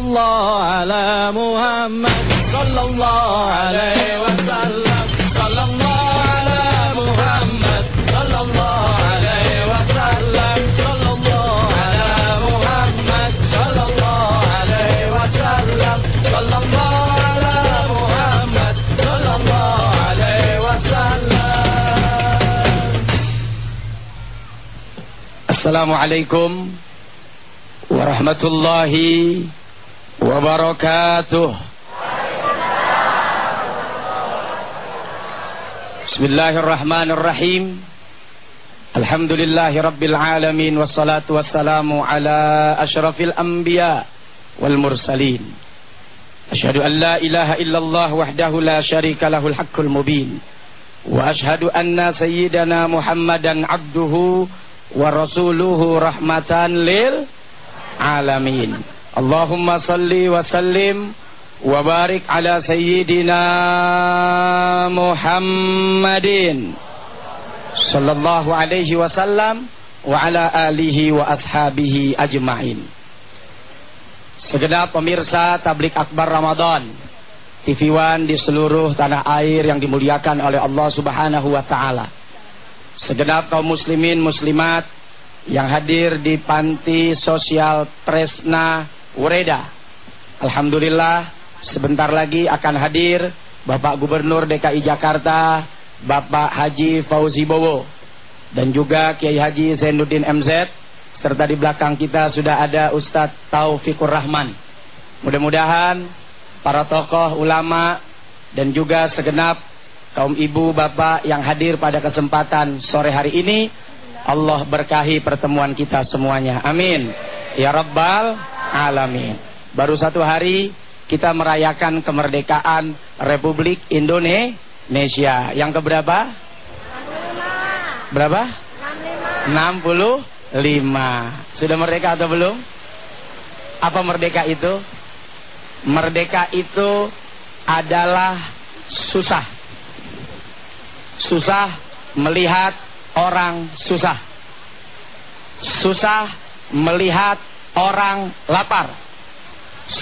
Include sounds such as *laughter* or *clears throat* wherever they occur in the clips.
الله على محمد. صلى الله عليه وسلم. صلى الله على محمد. صلى الله عليه وسلم. صلى الله على محمد. صلى الله عليه وسلم. صلى الله على محمد. صلى الله عليه وسلم. Assalamualaikum warahmatullahi wabarakatuh. Bismillahirrahmanirrahim. Alhamdulillahi rabbil alamin wassalatu wassalamu ala asyrafil anbiya wal mursalin. Asyhadu an la ilaha illallah wahdahu la syarika lahul haqqul mubin. Wa asyhadu anna sayyidana Muhammadan abduhu wa rasuluhu rahmatan lil alamin. Allahumma salli wa sallim wa barik ala sayyidina Muhammadin sallallahu alaihi wasallam wa ala alihi wa ashabihi ajmain. Segenap pemirsa Tablik Akbar Ramadan TV One di seluruh tanah air yang dimuliakan oleh Allah Subhanahu wa taala. Segenap kaum muslimin muslimat yang hadir di panti sosial Tresna Ureda. Alhamdulillah sebentar lagi akan hadir Bapak Gubernur DKI Jakarta, Bapak Haji Fauzi Bowo dan juga Kiai Haji Zainuddin MZ serta di belakang kita sudah ada Ustadz Taufikur Rahman. Mudah-mudahan para tokoh ulama dan juga segenap kaum ibu bapak yang hadir pada kesempatan sore hari ini Allah berkahi pertemuan kita semuanya amin ya rabbal alamin baru satu hari kita merayakan kemerdekaan Republik Indonesia. Yang keberapa? Berapa? 65 sudah merdeka atau belum? Apa merdeka itu? Merdeka itu adalah susah. Susah melihat orang susah. Susah melihat orang lapar.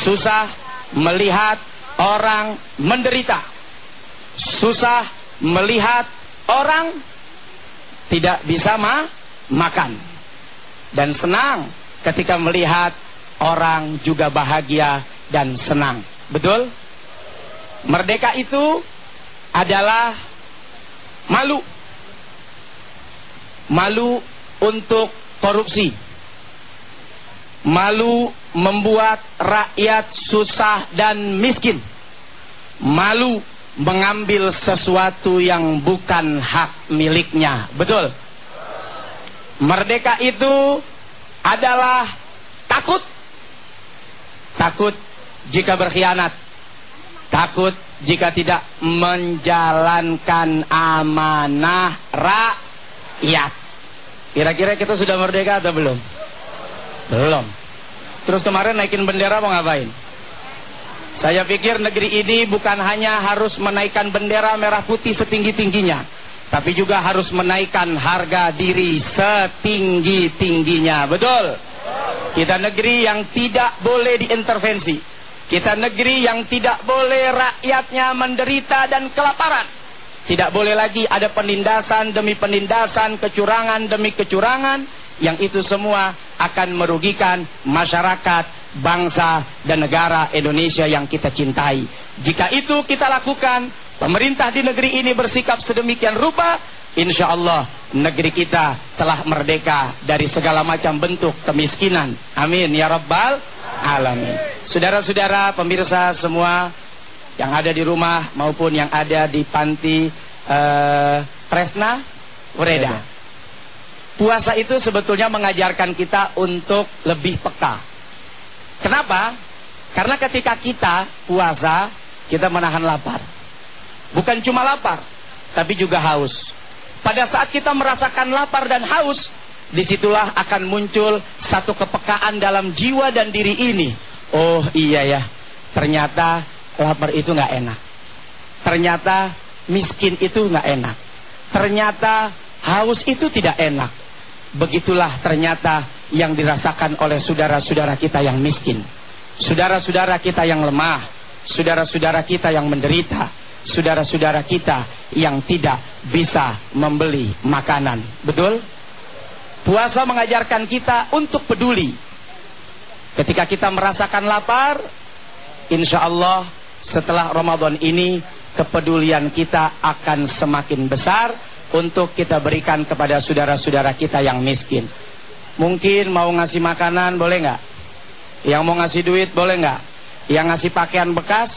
Susah melihat orang menderita. Susah melihat orang tidak bisa ma makan. Dan senang ketika melihat orang juga bahagia dan senang. Betul? Merdeka itu adalah malu. Malu untuk korupsi malu membuat rakyat susah dan miskin. Malu mengambil sesuatu yang bukan hak miliknya. Betul? Merdeka itu adalah takut. Takut jika berkhianat. Takut jika tidak menjalankan amanah rakyat. Kira-kira kita sudah merdeka atau belum belum terus kemarin naikin bendera mau ngapain saya pikir negeri ini bukan hanya harus menaikkan bendera merah putih setinggi-tingginya tapi juga harus menaikkan harga diri setinggi-tingginya betul kita negeri yang tidak boleh diintervensi kita negeri yang tidak boleh rakyatnya menderita dan kelaparan. Tidak boleh lagi ada penindasan demi penindasan, kecurangan demi kecurangan. Yang itu semua akan merugikan masyarakat, bangsa, dan negara Indonesia yang kita cintai. Jika itu kita lakukan, pemerintah di negeri ini bersikap sedemikian rupa, insya Allah negeri kita telah merdeka dari segala macam bentuk kemiskinan. Amin ya Rabbal alamin. Saudara-saudara pemirsa semua yang ada di rumah maupun yang ada di panti uh, Presna Ureda. Puasa itu sebetulnya mengajarkan kita untuk lebih peka. Kenapa? Karena ketika kita puasa, kita menahan lapar. Bukan cuma lapar, tapi juga haus. Pada saat kita merasakan lapar dan haus, di situlah akan muncul satu kepekaan dalam jiwa dan diri ini. Oh iya ya, ternyata lapar itu nggak enak. Ternyata miskin itu nggak enak. Ternyata haus itu tidak enak. Begitulah ternyata yang dirasakan oleh saudara-saudara kita yang miskin. saudara-saudara kita yang lemah, saudara-saudara kita yang menderita, saudara-saudara kita yang tidak bisa membeli makanan. Betul? Puasa mengajarkan kita untuk peduli. Ketika kita merasakan lapar, insya Allah setelah Ramadan ini kepedulian kita akan semakin besar untuk kita berikan kepada saudara-saudara kita yang miskin. Mungkin mau ngasih makanan boleh nggak? Yang mau ngasih duit boleh nggak? Yang ngasih pakaian bekas,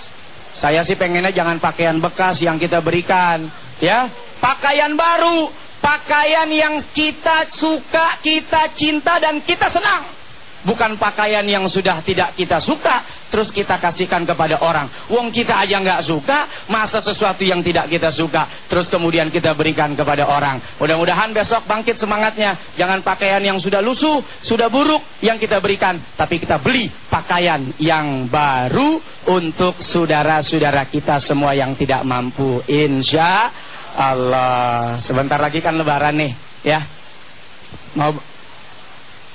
saya sih pengennya jangan pakaian bekas yang kita berikan, ya. Pakaian baru, pakaian yang kita suka, kita cinta dan kita senang. Bukan pakaian yang sudah tidak kita suka, terus kita kasihkan kepada orang. Wong kita aja nggak suka, masa sesuatu yang tidak kita suka, terus kemudian kita berikan kepada orang. Mudah-mudahan besok bangkit semangatnya. Jangan pakaian yang sudah lusuh, sudah buruk yang kita berikan, tapi kita beli pakaian yang baru untuk saudara-saudara kita semua yang tidak mampu. Insya Allah. Sebentar lagi kan lebaran nih, ya. Mau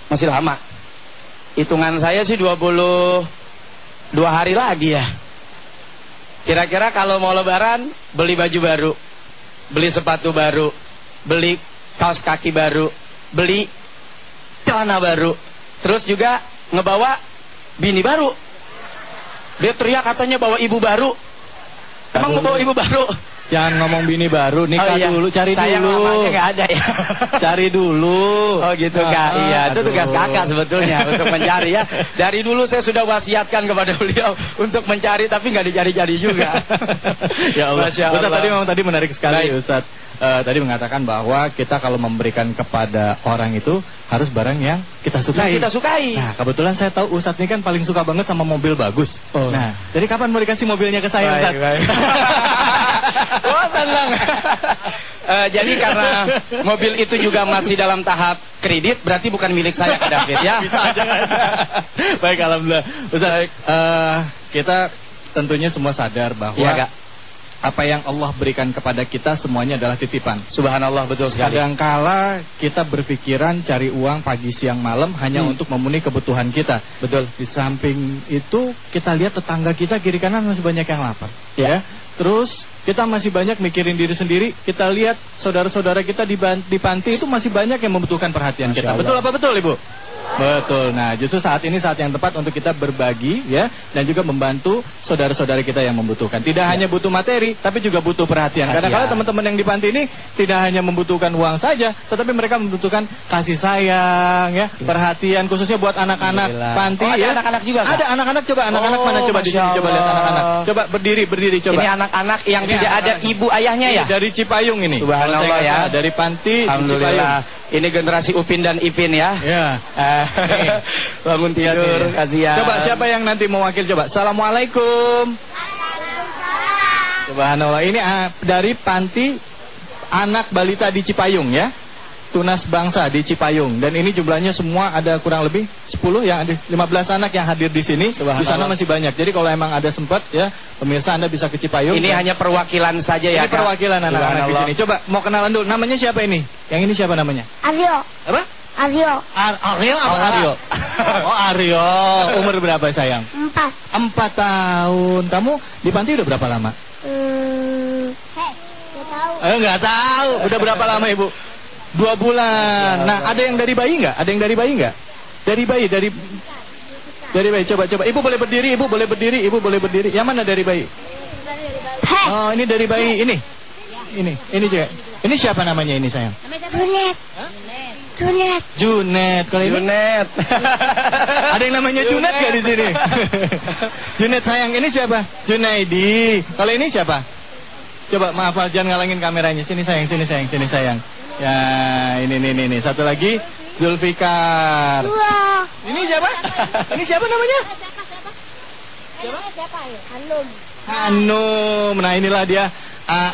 masih lama hitungan saya sih 22 hari lagi ya. Kira-kira kalau mau lebaran, beli baju baru, beli sepatu baru, beli kaos kaki baru, beli celana baru. Terus juga ngebawa bini baru. Dia teriak katanya bawa ibu baru. Emang mau bawa ibu baru? Jangan ngomong bini baru, nikah Oh, iya. dulu, cari Sayang dulu. nggak ada ya. *laughs* Cari dulu. Oh gitu kak, Ah, iya itu tugas kakak sebetulnya untuk mencari ya. Dari dulu saya sudah wasiatkan kepada beliau untuk mencari tapi nggak dicari-cari juga. *laughs* ya Allah. Masya Ustaz Allah. tadi memang tadi menarik sekali Baik. Ustaz. Eh, tadi mengatakan bahwa kita kalau memberikan kepada orang itu harus barang yang kita sukai. Yang kita sukai. Nah, kebetulan saya tahu Ustadz ini kan paling suka banget sama mobil bagus. Oh. Nah, jadi kapan mau dikasih mobilnya ke saya, Baik, Ustadz? baik. *laughs* oh senang. *laughs* Eh, jadi karena mobil itu juga masih dalam tahap kredit, berarti bukan milik saya Kak David ya. Bisa aja? *laughs* Baik, alhamdulillah. Ustaz, eh, kita tentunya semua sadar bahwa Iya, Kak. apa yang Allah berikan kepada kita semuanya adalah titipan. Subhanallah betul sekali. Kadangkala kita berpikiran cari uang pagi siang malam hanya Hmm. untuk memenuhi kebutuhan kita. Betul. Di samping itu kita lihat tetangga kita kiri kanan masih banyak yang lapar. Ya. Terus kita masih banyak mikirin diri sendiri. Kita lihat saudara-saudara kita di, di panti itu masih banyak yang membutuhkan perhatian Masya kita. Allah. Betul apa betul Ibu? Betul. Nah, justru saat ini saat yang tepat untuk kita berbagi ya dan juga membantu saudara-saudara kita yang membutuhkan. Tidak hanya butuh materi, tapi juga butuh perhatian. Kadang-kadang teman-teman yang di panti ini tidak hanya membutuhkan uang saja, tetapi mereka membutuhkan kasih sayang ya, perhatian khususnya buat anak-anak panti Oh, ada ya. anak-anak juga, Kak? Ada anak-anak coba anak-anak Oh, mana coba di sini Masya coba lihat anak-anak. Coba berdiri berdiri coba. Ini anak-anak yang Ini tidak ada anak-anak. ibu ayahnya ya. Dari Cipayung ini. Subhanallah ya. Dari panti Alhamdulillah. Ini generasi Upin dan Ipin ya. Ya. Eh, bangun tidur, kasihan. Coba siapa yang nanti mewakil coba? Assalamualaikum. Subhanallah. Ini ah, dari panti anak balita di Cipayung ya. Tunas bangsa di Cipayung dan ini jumlahnya semua ada kurang lebih 10 yang ada 15 anak yang hadir di sini. Di sana masih banyak. Jadi kalau emang ada sempat ya, pemirsa Anda bisa ke Cipayung. Ini hanya perwakilan saja ya. ini Kak. perwakilan anak-anak di sini. Coba mau kenalan dulu. Namanya siapa ini? Yang ini siapa namanya? Aryo, Apa? Aryo, Ar Aryo apa Oh, Aryo? *laughs* Oh Aryo. Umur berapa sayang? empat. Empat tahun. Kamu di panti udah berapa lama? Hmm, hei, gak tahu. Eh nggak tahu. Udah berapa lama ibu? Dua bulan. Nah ada yang dari bayi nggak? Ada yang dari bayi nggak? Dari bayi, dari dari bayi. Coba coba. Ibu boleh berdiri. Ibu boleh berdiri. Ibu boleh berdiri. Yang mana dari bayi? Oh ini dari bayi. Ini. Ini. Ini juga. Ini siapa namanya ini sayang? Junet, Junet, Junet. Kalau ini Junet. *laughs* Ada yang namanya Junet gak di sini? *laughs* Junet sayang, ini siapa? Junaidi. Kalau ini siapa? Coba maaf jangan ngalangin kameranya. Sini sayang, sini sayang, sini sayang. Ya, ini ini ini, ini. Satu lagi Zulfikar. dua. Ini siapa? Ini siapa namanya? Siapa? Siapa ya? Hanum. Hanum. Nah, inilah dia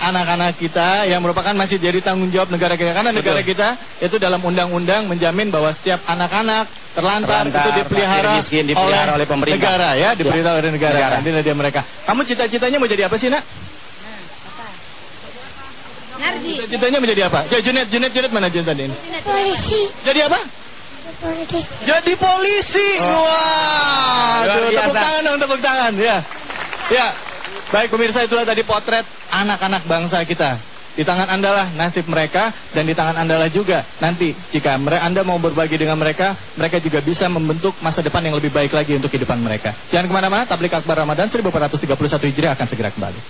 anak-anak kita yang merupakan masih jadi tanggung jawab negara kita. Karena negara Betul. kita itu dalam undang-undang menjamin bahwa setiap anak-anak terlantar, Terlantar, itu dipelihara, miskin, dipelihara oleh pemerintah. negara ya, dipelihara oleh negara. Negara. Nanti dia mereka. Kamu cita-citanya mau jadi apa sih, Nak? Nardi. Cita-citanya mau jadi apa? Ya, Junet, Junet, Junet mana Junet tadi? ini? Polisi. Jadi apa? Polisi. Jadi polisi. Wah, Luar tuh, tepuk biasa. tangan dong, tepuk tangan. Ya, ya. Baik pemirsa itulah tadi potret anak-anak bangsa kita. Di tangan anda lah nasib mereka dan di tangan anda lah juga nanti jika anda mau berbagi dengan mereka, mereka juga bisa membentuk masa depan yang lebih baik lagi untuk kehidupan mereka. Jangan ke mana-mana, Tablik Akbar Ramadan 1431 Hijriah akan segera kembali.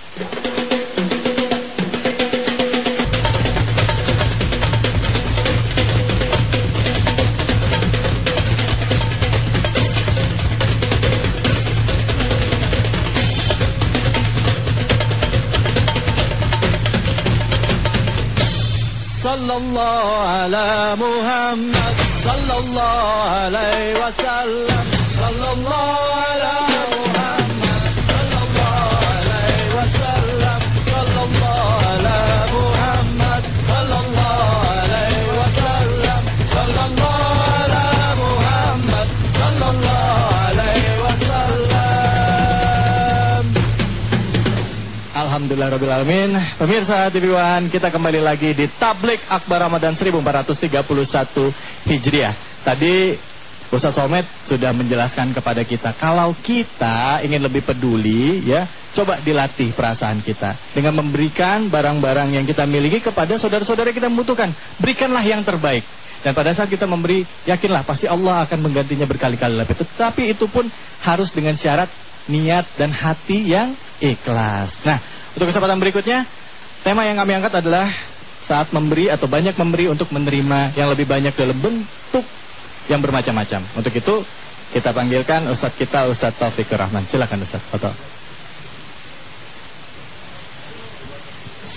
Sallallahu ala Muhammad Sallallahu alaihi wasallam Sallallahu ala Alhamdulillah Rabbil Alamin Pemirsa TV One Kita kembali lagi di Tablik Akbar Ramadan 1431 Hijriah Tadi Ustaz Somet sudah menjelaskan kepada kita Kalau kita ingin lebih peduli ya Coba dilatih perasaan kita Dengan memberikan barang-barang yang kita miliki kepada saudara-saudara kita membutuhkan Berikanlah yang terbaik dan pada saat kita memberi, yakinlah pasti Allah akan menggantinya berkali-kali lipat. Tetapi itu pun harus dengan syarat niat dan hati yang ikhlas. Nah, untuk kesempatan berikutnya, tema yang kami angkat adalah saat memberi atau banyak memberi untuk menerima yang lebih banyak dalam bentuk yang bermacam-macam. Untuk itu, kita panggilkan Ustadz kita, Ustadz Taufikur Rahman. Silakan Ustadz. Foto.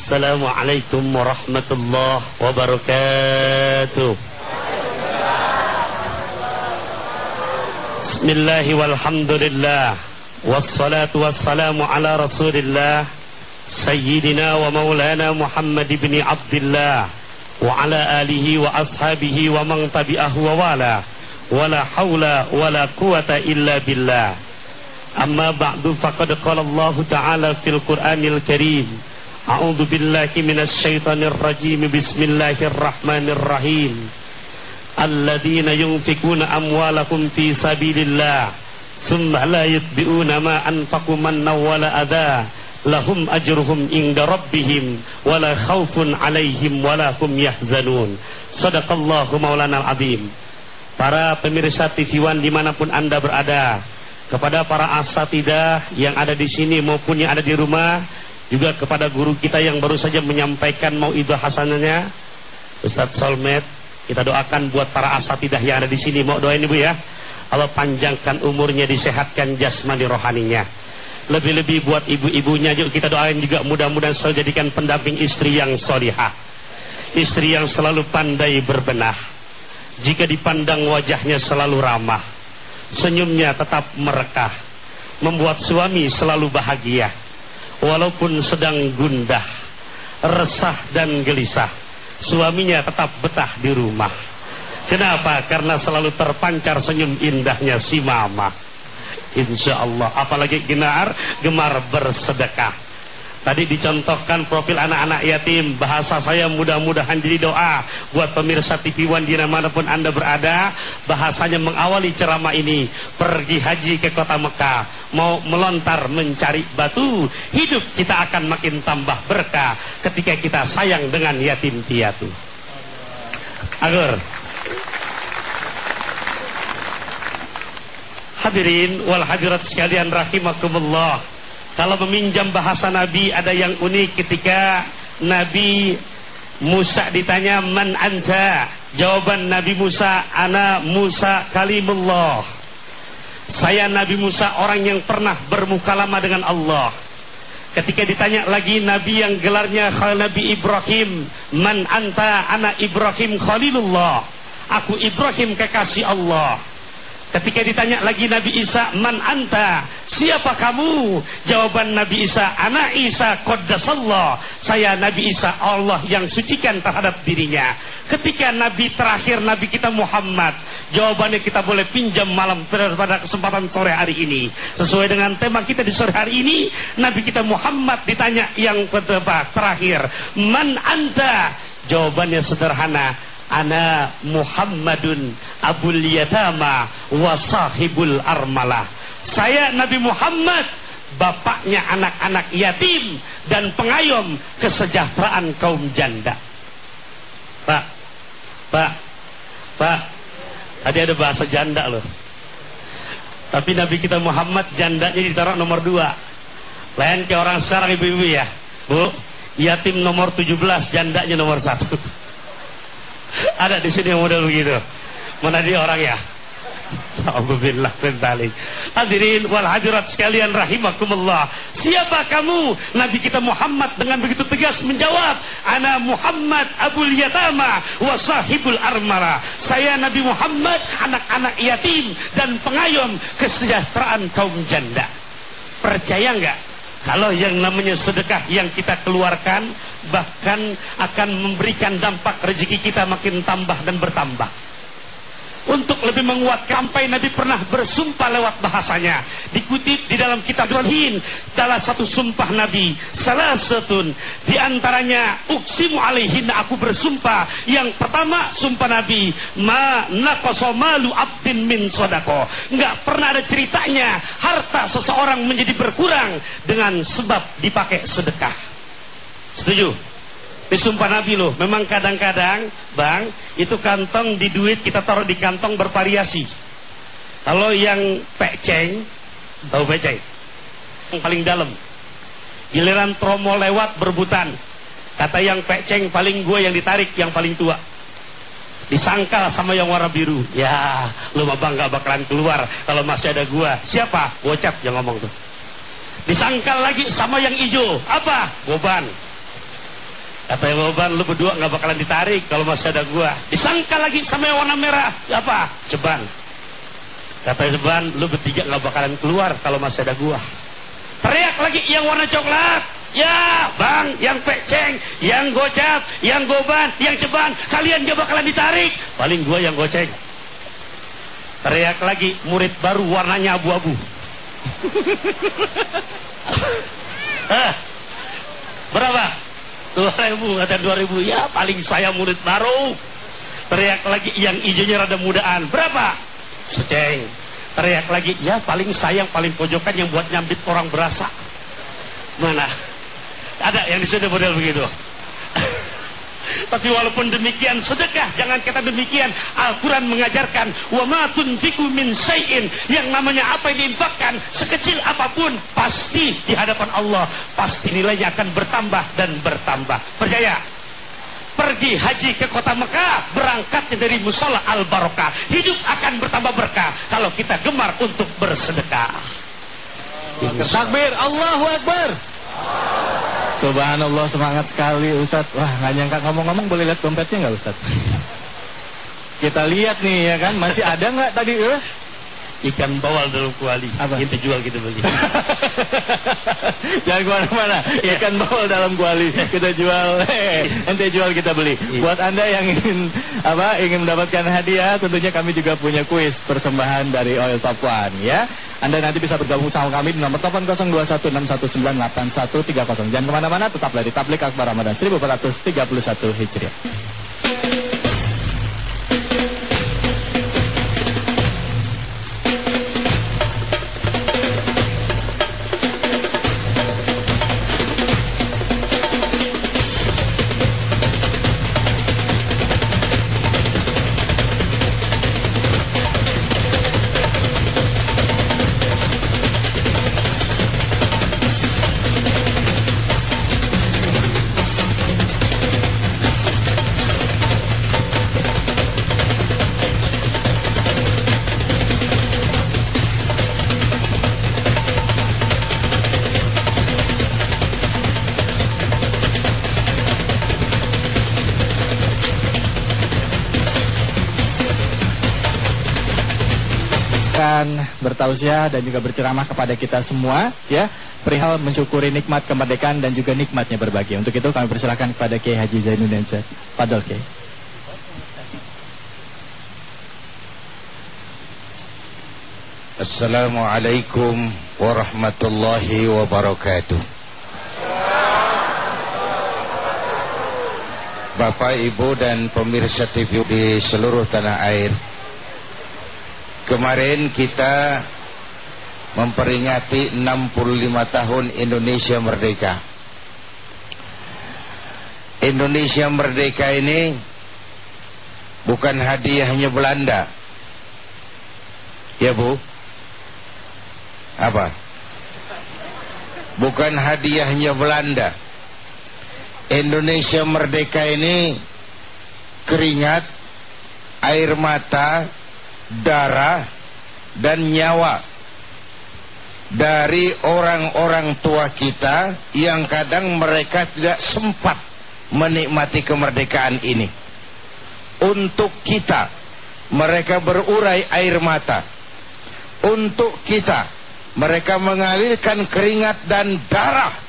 Assalamualaikum warahmatullahi wabarakatuh. Bismillah walhamdulillah Wassalatu wassalamu ala rasulillah سيدنا ومولانا محمد بن عبد الله وعلى آله وأصحابه ومن تبعه ووالا ولا حول ولا قوة إلا بالله. أما بعد فقد قال الله تعالى في القرآن الكريم أعوذ بالله من الشيطان الرجيم بسم الله الرحمن الرحيم. الذين ينفقون أموالهم في سبيل الله ثم لا يتبعون ما أنفقوا منا ولا أذاه lahum ajruhum inda rabbihim wala khaufun alaihim wala hum yahzanun. Sadaqallahu maulana al-azim para pemirsa TV One di mana pun anda berada kepada para asatidah yang ada di sini maupun yang ada di rumah juga kepada guru kita yang baru saja menyampaikan mau idah hasananya Ustaz Solmed kita doakan buat para asatidah yang ada di sini. Mau doain ibu ya? Allah panjangkan umurnya disehatkan jasmani rohaninya. Lebih-lebih buat ibu-ibunya juga kita doain juga mudah-mudahan selalu jadikan pendamping istri yang solihah. Istri yang selalu pandai berbenah. Jika dipandang wajahnya selalu ramah. Senyumnya tetap merekah. Membuat suami selalu bahagia. Walaupun sedang gundah. Resah dan gelisah suaminya tetap betah di rumah. Kenapa? Karena selalu terpancar senyum indahnya si mama. Insya Allah. Apalagi genar, gemar bersedekah. Tadi dicontohkan profil anak-anak yatim. Bahasa saya mudah-mudahan jadi doa. Buat pemirsa TV One di mana pun Anda berada. Bahasanya mengawali ceramah ini. Pergi haji ke kota Mekah. Mau melontar mencari batu. Hidup kita akan makin tambah berkah. Ketika kita sayang dengan yatim piatu. Agur. Hadirin wal hadirat sekalian rahimakumullah. Kalau meminjam bahasa Nabi ada yang unik ketika Nabi Musa ditanya man anta? Jawaban Nabi Musa ana Musa kalimullah. Saya Nabi Musa orang yang pernah bermukalama dengan Allah. Ketika ditanya lagi Nabi yang gelarnya Nabi Ibrahim, man anta ana Ibrahim Khalilullah. Aku Ibrahim kekasih Allah. Ketika ditanya lagi Nabi Isa, man anta? Siapa kamu? Jawaban Nabi Isa, anak Isa qaddasallah. Saya Nabi Isa, Allah yang sucikan terhadap dirinya. Ketika Nabi terakhir, Nabi kita Muhammad. Jawabannya kita boleh pinjam malam pada kesempatan sore hari ini. Sesuai dengan tema kita di sore hari ini, Nabi kita Muhammad ditanya yang terakhir, man anta? Jawabannya sederhana, ana Muhammadun abul yatama wa sahibul armalah. Saya Nabi Muhammad bapaknya anak-anak yatim dan pengayom kesejahteraan kaum janda. Pak, Pak, Pak, tadi ada bahasa janda loh. Tapi Nabi kita Muhammad jandanya ditaruh nomor dua. Lain kayak orang sekarang ibu-ibu ya. Bu, yatim nomor 17, jandanya nomor satu. Ada di sini yang model begitu. Mana dia orang ya? Alhamdulillah balik. Hadirin wal hadirat sekalian rahimakumullah. Siapa kamu? Nabi kita Muhammad dengan begitu tegas menjawab, "Ana Muhammad Abul Yatama wa sahibul armara." Saya Nabi Muhammad, anak-anak yatim dan pengayom kesejahteraan kaum janda. Percaya enggak? Kalau yang namanya sedekah yang kita keluarkan bahkan akan memberikan dampak rezeki kita makin tambah dan bertambah untuk lebih menguatkan sampai Nabi pernah bersumpah lewat bahasanya. Dikutip di dalam kitab Ibrahim dalam satu sumpah Nabi salah setun. Di antaranya uksimu alaihin aku bersumpah. Yang pertama sumpah Nabi ma naqasomalu abdin min sodako nggak pernah ada ceritanya harta seseorang menjadi berkurang dengan sebab dipakai sedekah. Setuju di sumpah Nabi loh. Memang kadang-kadang, Bang, itu kantong di duit kita taruh di kantong bervariasi. Kalau yang peceng, tahu peceng? Yang paling dalam. Giliran tromo lewat berbutan. Kata yang peceng paling gue yang ditarik yang paling tua. Disangkal sama yang warna biru. Ya, lu mah gak bakalan keluar kalau masih ada gua. Siapa? Bocap yang ngomong tuh. Disangkal lagi sama yang hijau. Apa? Goban. Kata Boban, lu berdua nggak bakalan ditarik kalau masih ada gua. Disangka lagi sama yang warna merah. Apa? Ceban. Kata Ceban, lu bertiga nggak bakalan keluar kalau masih ada gua. Teriak lagi yang warna coklat. Ya, bang, yang peceng, yang gocap, yang goban, yang ceban, kalian gak bakalan ditarik. Paling gua yang goceng. Teriak lagi, murid baru warnanya abu-abu. *laughs* eh, berapa? Dua ribu, kata dua ribu. Ya paling saya murid baru. Teriak lagi yang hijaunya rada mudaan. Berapa? Seceng. Teriak lagi, ya paling sayang paling pojokan yang buat nyambit orang berasa. Mana? Ada yang disuruh model begitu. Tapi walaupun demikian sedekah jangan kata demikian. Al-Quran mengajarkan wa ma tunfiku min sayin yang namanya apa yang diinfakkan sekecil apa pun pasti di hadapan Allah pasti nilainya akan bertambah dan bertambah. Percaya? Pergi haji ke kota Mekah, berangkatnya dari musola al-barokah. Hidup akan bertambah berkah kalau kita gemar untuk bersedekah. Takbir, Allahu Akbar. Subhanallah semangat sekali Ustadz. Wah nggak nyangka ngomong-ngomong boleh lihat dompetnya nggak Ustadz? *laughs* Kita lihat nih ya kan? Masih ada nggak tadi eh? Ikan bawal dalam kuali. Apa? Kita jual kita beli. *laughs* Jangan ke mana-mana. Ikan bawal dalam kuali Kita jual. *laughs* Eh, Ente jual kita beli. Iya. Buat anda yang ingin apa ingin mendapatkan hadiah Tentunya kami juga punya kuis Persembahan dari Oil Top One ya. Anda nanti bisa bergabung sama kami Di nomor telepon 0216198130 Jangan ke mana-mana Tetaplah di Tablik Akbar Ramadan 1431 Hijriah bertausiah dan juga berceramah kepada kita semua ya perihal mensyukuri nikmat kemerdekaan dan juga nikmatnya berbagi. Untuk itu kami persilakan kepada Kiai Haji Zainuddin Syed. Fadol Kiai. Assalamualaikum warahmatullahi wabarakatuh. Bapak, Ibu dan pemirsa TV di seluruh tanah air. Kemarin kita memperingati 65 tahun Indonesia merdeka. Indonesia merdeka ini bukan hadiahnya Belanda. Ya, Bu? Apa? Bukan hadiahnya Belanda Indonesia merdeka ini keringat, air mata, darah, dan nyawa dari orang-orang tua kita yang kadang mereka tidak sempat menikmati kemerdekaan ini. Untuk kita, mereka berurai air mata. Untuk kita, mereka mengalirkan keringat dan darah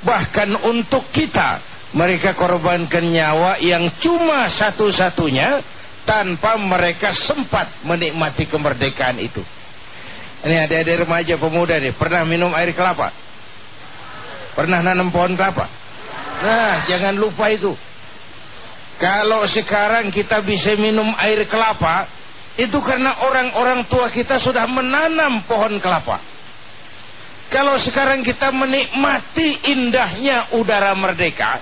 Bahkan untuk kita mereka korbankan nyawa yang cuma satu-satunya tanpa mereka sempat menikmati kemerdekaan itu. Ini ada remaja pemuda nih, pernah minum air kelapa? Pernah nanam pohon kelapa? Nah, jangan lupa itu. Kalau sekarang kita bisa minum air kelapa, itu karena orang-orang tua kita sudah menanam pohon kelapa. Kalau sekarang kita menikmati indahnya udara merdeka,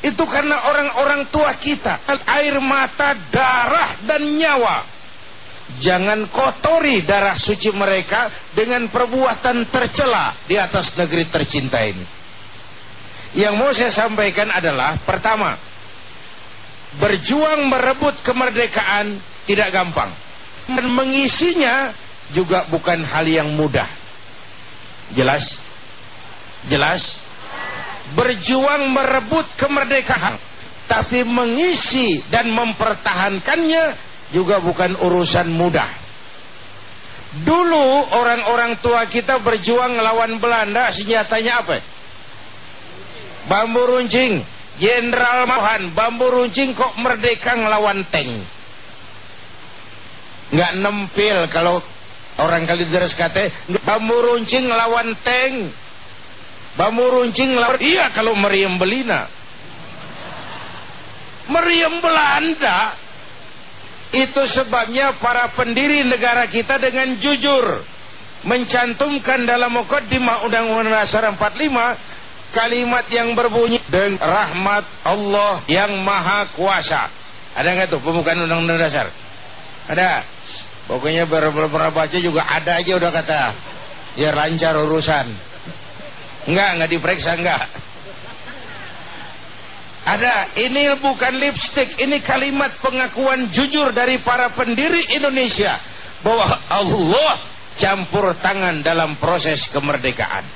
itu karena orang-orang tua kita, air mata, darah, dan nyawa. Jangan kotori darah suci mereka dengan perbuatan tercela di atas negeri tercinta ini. Yang mau saya sampaikan adalah, pertama, berjuang merebut kemerdekaan tidak gampang. Dan mengisinya juga bukan hal yang mudah. Jelas? Jelas? Berjuang merebut kemerdekaan. Tapi mengisi dan mempertahankannya juga bukan urusan mudah. Dulu orang-orang tua kita berjuang melawan Belanda senjatanya apa? Bambu runcing. Jenderal Mohan, bambu runcing kok merdeka ngelawan tank. Nggak nempel kalau Orang kali deres kata, bambu runcing lawan tank. Bambu runcing lawan, iya kalau meriam belina. Meriam Belanda, itu sebabnya para pendiri negara kita dengan jujur mencantumkan dalam mukaddimah Undang-Undang Dasar 45 kalimat yang berbunyi dengan rahmat Allah yang maha kuasa. Ada nggak tuh pembukaan Undang-Undang Dasar? Ada. Pokoknya pernah baca juga ada aja udah kata. Ya lancar urusan. Enggak, enggak diperiksa enggak. Ada, ini bukan lipstick, ini kalimat pengakuan jujur dari para pendiri Indonesia bahwa Allah campur tangan dalam proses kemerdekaan.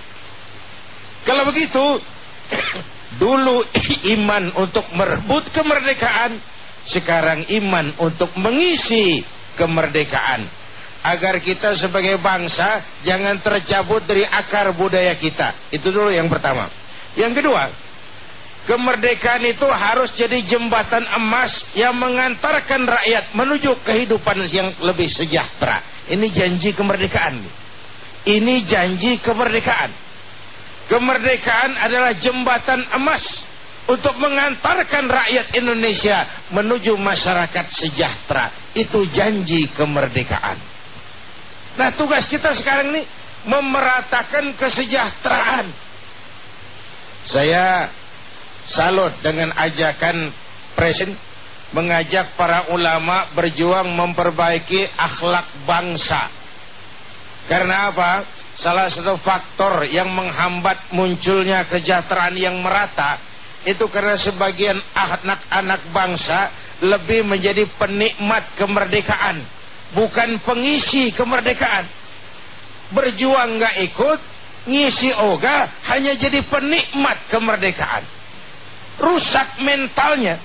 Kalau begitu, *clears throat* dulu *clears throat* iman untuk merebut kemerdekaan, sekarang iman untuk mengisi kemerdekaan. Agar kita sebagai bangsa jangan tercabut dari akar budaya kita. Itu dulu yang pertama. Yang kedua kemerdekaan itu harus jadi jembatan emas yang mengantarkan rakyat menuju kehidupan yang lebih sejahtera ini janji kemerdekaan ini janji kemerdekaan kemerdekaan adalah jembatan emas untuk mengantarkan rakyat Indonesia menuju masyarakat sejahtera. Itu janji kemerdekaan. Nah tugas kita sekarang ini memeratakan kesejahteraan. Saya salut dengan ajakan presiden mengajak para ulama berjuang memperbaiki akhlak bangsa. Karena apa? Salah satu faktor yang menghambat munculnya kesejahteraan yang merata itu karena sebagian anak-anak bangsa lebih menjadi penikmat kemerdekaan bukan pengisi kemerdekaan berjuang nggak ikut ngisi oga hanya jadi penikmat kemerdekaan rusak mentalnya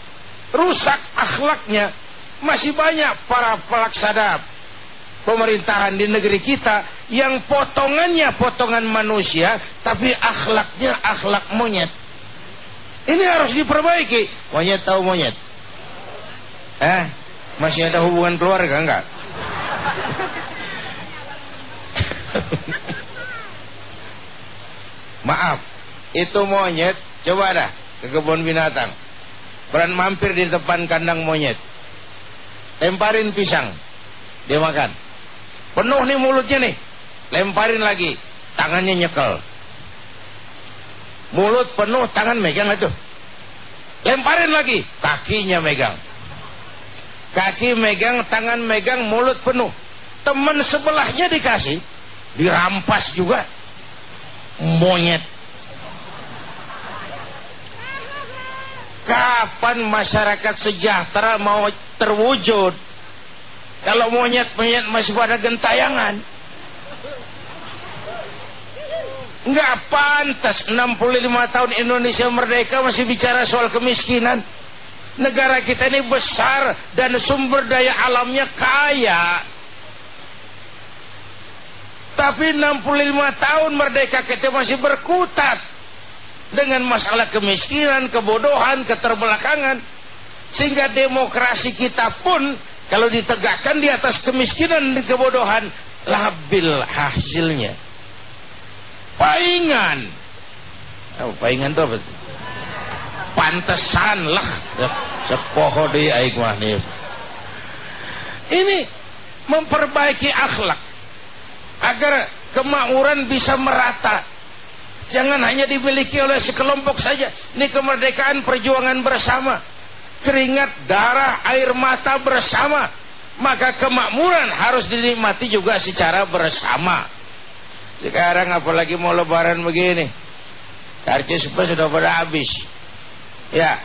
rusak akhlaknya masih banyak para pelaksana pemerintahan di negeri kita yang potongannya potongan manusia tapi akhlaknya akhlak monyet ini harus diperbaiki. Monyet tahu monyet? Eh, masih ada hubungan keluarga enggak? *laughs* Maaf, itu monyet coba dah ke kebun binatang. Beran mampir di depan kandang monyet. Lemparin pisang. Dia makan. Penuh nih mulutnya nih. Lemparin lagi. Tangannya nyekel. Mulut penuh, tangan megang itu. Lemparin lagi. Kakinya megang. Kaki megang, tangan megang, mulut penuh. Teman sebelahnya dikasih. Dirampas juga. Monyet Kapan masyarakat sejahtera mau terwujud? Kalau monyet-monyet masih pada gentayangan. Enggak pantas 65 tahun Indonesia merdeka masih bicara soal kemiskinan. Negara kita ini besar dan sumber daya alamnya kaya. Tapi 65 tahun merdeka kita masih berkutat dengan masalah kemiskinan, kebodohan, keterbelakangan. Sehingga demokrasi kita pun kalau ditegakkan di atas kemiskinan dan kebodohan, labil hasilnya. Paingan. Oh, paingan itu apa? Pantesan lah. Sepoho di aik Ini memperbaiki akhlak agar kemakmuran bisa merata Jangan hanya dimiliki oleh sekelompok saja. Ini kemerdekaan perjuangan bersama. Keringat, darah, air mata bersama. Maka kemakmuran harus dinikmati juga secara bersama. Sekarang apalagi mau lebaran begini. Karcis sudah pada habis. Ya.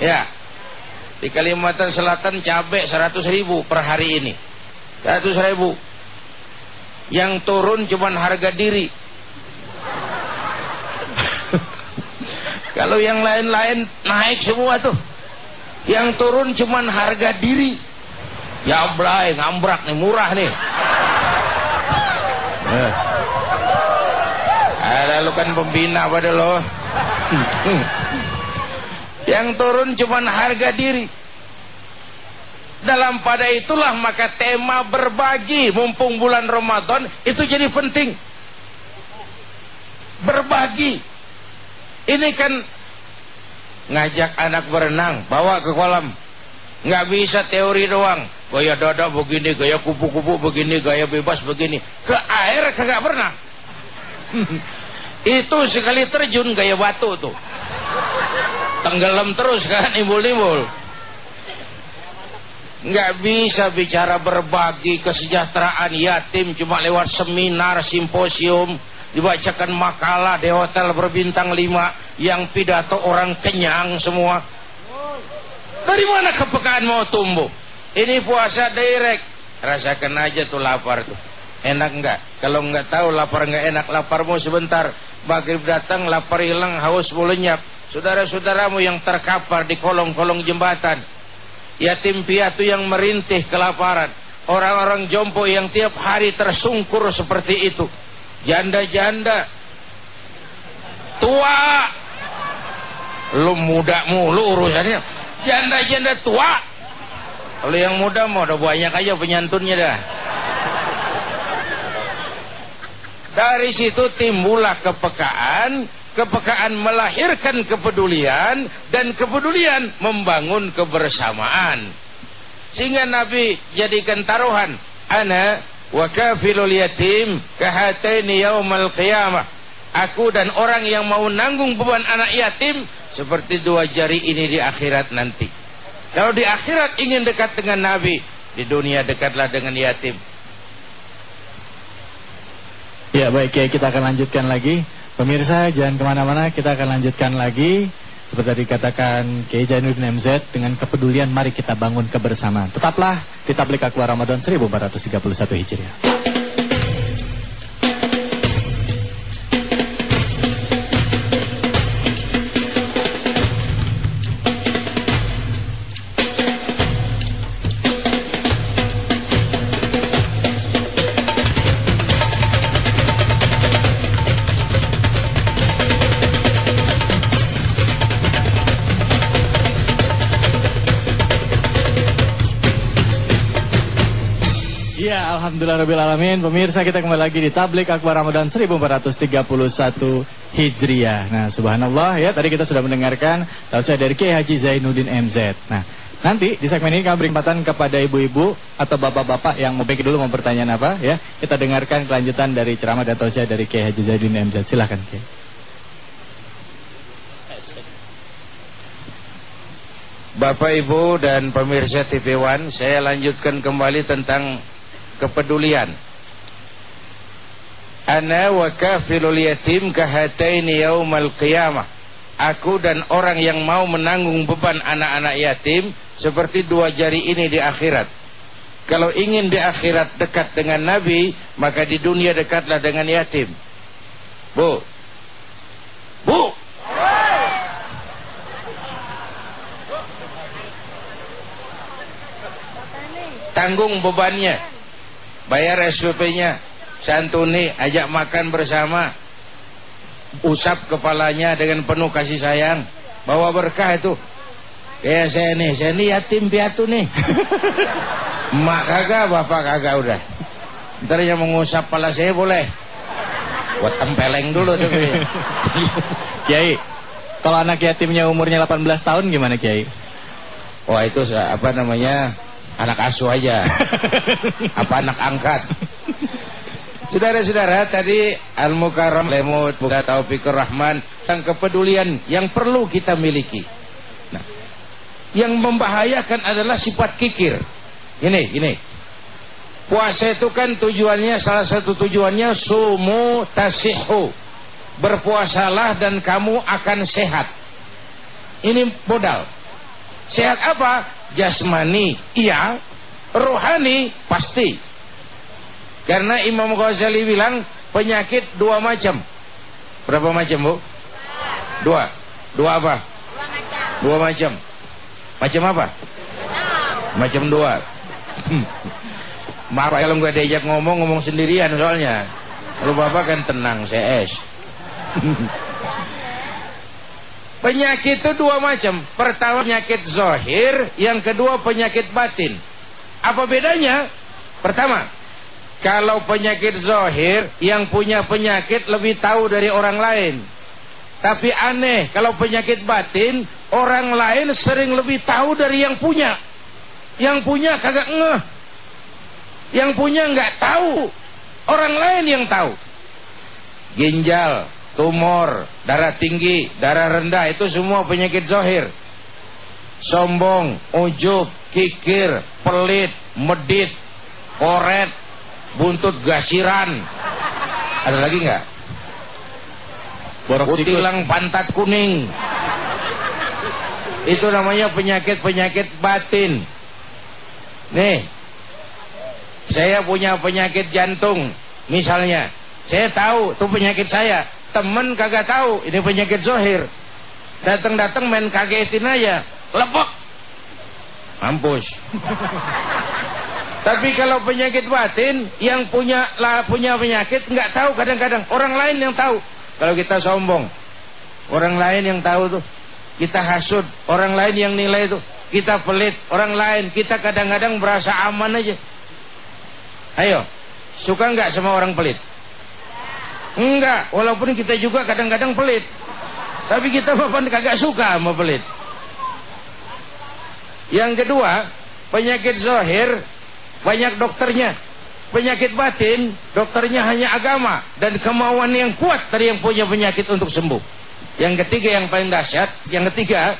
Ya. Di Kalimantan Selatan cabai 100 ribu per hari ini. 100 ribu. Yang turun cuma harga diri Kalau yang lain-lain naik semua tuh. Yang turun cuman harga diri. Ya blay, ngambrak nih, murah nih. Eh. Ada lu kan pembina pada lo. yang turun cuman harga diri. Dalam pada itulah maka tema berbagi mumpung bulan Ramadan itu jadi penting. Berbagi ini kan ngajak anak berenang, bawa ke kolam. Nggak bisa teori doang. Gaya dada begini, gaya kupu-kupu begini, gaya bebas begini. Ke air kagak pernah. *laughs* Itu sekali terjun gaya batu tuh. Tenggelam terus kan, imbul-imbul. Nggak bisa bicara berbagi kesejahteraan yatim cuma lewat seminar, simposium dibacakan makalah di hotel berbintang lima yang pidato orang kenyang semua. Dari mana kepekaan mau tumbuh? Ini puasa direct. Rasakan aja tuh lapar tuh. Enak enggak kalau enggak tahu lapar enggak enak laparmu sebentar. Maghrib datang lapar hilang haus lenyap. Saudara-saudaramu yang terkapar di kolong-kolong jembatan. Yatim piatu yang merintih kelaparan. Orang-orang jompo yang tiap hari tersungkur seperti itu janda-janda. Tua. Lu muda mulu urusannya. Janda-janda tua. Kalau yang muda mau udah banyak aja penyantunnya dah. Dari situ timbullah kepekaan kepekaan melahirkan kepedulian dan kepedulian membangun kebersamaan. Sehingga Nabi jadikan taruhan ana wa kafilul yatim kahataini yaumal qiyamah. Aku dan orang yang mau nanggung beban anak yatim seperti dua jari ini di akhirat nanti. Kalau di akhirat ingin dekat dengan Nabi di dunia dekatlah dengan yatim. Ya baik ya kita akan lanjutkan lagi. Pemirsa jangan ke mana-mana kita akan lanjutkan lagi seperti dikatakan Kiai Jainuddin MZ dengan kepedulian mari kita bangun kebersamaan. Tetaplah di Tablik Akbar Ramadan 1431 Hijriah. Alhamdulillah Rabbil Alamin Pemirsa kita kembali lagi di Tablik Akbar Ramadan 1431 Hijriah. Nah, subhanallah ya, tadi kita sudah mendengarkan tausiah dari Kiai Haji Zainuddin MZ. Nah, nanti di segmen ini kami beri kesempatan kepada ibu-ibu atau bapak-bapak yang mau pikir dulu mau pertanyaan apa ya. Kita dengarkan kelanjutan dari ceramah dan tausiah dari Kiai Haji Zainuddin MZ. Silakan Kiai. Bapak Ibu dan pemirsa TV One, saya lanjutkan kembali tentang kepedulian. Ana wa kafilul yatim kahataini yaumal qiyamah. Aku dan orang yang mau menanggung beban anak-anak yatim seperti dua jari ini di akhirat. Kalau ingin di akhirat dekat dengan Nabi, maka di dunia dekatlah dengan yatim. Bu. Bu. Tanggung bebannya. Bayar SPP-nya. Santuni, ajak makan bersama. Usap kepalanya dengan penuh kasih sayang. Bawa berkah itu. Kayak saya nih, saya nih yatim piatu nih. *laughs* Mak kagak, bapak kagak udah. Ntar yang mengusap kepala saya boleh. Buat tempeleng dulu tapi. *laughs* Kiai, kalau anak yatimnya umurnya 18 tahun gimana Kiai? Wah itu apa namanya anak asuh aja. *laughs* apa anak angkat. Saudara-saudara, tadi Al Mukarram Lemut Buka Taufikur Rahman tentang kepedulian yang perlu kita miliki. Nah, yang membahayakan adalah sifat kikir. Ini, ini. Puasa itu kan tujuannya salah satu tujuannya sumu tasihu. Berpuasalah dan kamu akan sehat. Ini modal. Sehat apa? Jasmani, iya. Rohani, pasti. Karena Imam Ghazali bilang penyakit dua macam. Berapa macam, Bu? Dua. Dua apa? Dua macam. Macam apa? Macam dua. *laughs* Maaf kalau nggak diajak ngomong, ngomong sendirian soalnya. Kalau Bapak kan tenang, CS. *laughs* Penyakit itu dua macam. Pertama penyakit zohir, yang kedua penyakit batin. Apa bedanya? Pertama, kalau penyakit zohir, yang punya penyakit lebih tahu dari orang lain. Tapi aneh, kalau penyakit batin, orang lain sering lebih tahu dari yang punya. Yang punya kagak ngeh. Yang punya nggak tahu. Orang lain yang tahu. Ginjal, tumor, darah tinggi, darah rendah itu semua penyakit zohir. Sombong, ujub, kikir, pelit, medit, koret, buntut gasiran. Ada lagi nggak? Kutilang pantat kuning. Itu namanya penyakit-penyakit batin. Nih, saya punya penyakit jantung, misalnya. Saya tahu itu penyakit saya. Temen kagak tahu ini penyakit zohir. Datang-datang main kagetin aja, lepok. Mampus. *laughs* Tapi kalau penyakit batin yang punya lah punya penyakit nggak tahu kadang-kadang orang lain yang tahu. Kalau kita sombong, orang lain yang tahu tuh. Kita hasud, orang lain yang nilai tuh. Kita pelit, orang lain. Kita kadang-kadang berasa aman aja. Ayo, suka nggak sama orang pelit? Enggak, walaupun kita juga kadang-kadang pelit. Tapi kita *laughs* bapak kagak suka sama pelit. Yang kedua, penyakit zohir banyak dokternya. Penyakit batin, dokternya hanya agama dan kemauan yang kuat dari yang punya penyakit untuk sembuh. Yang ketiga yang paling dahsyat, yang ketiga,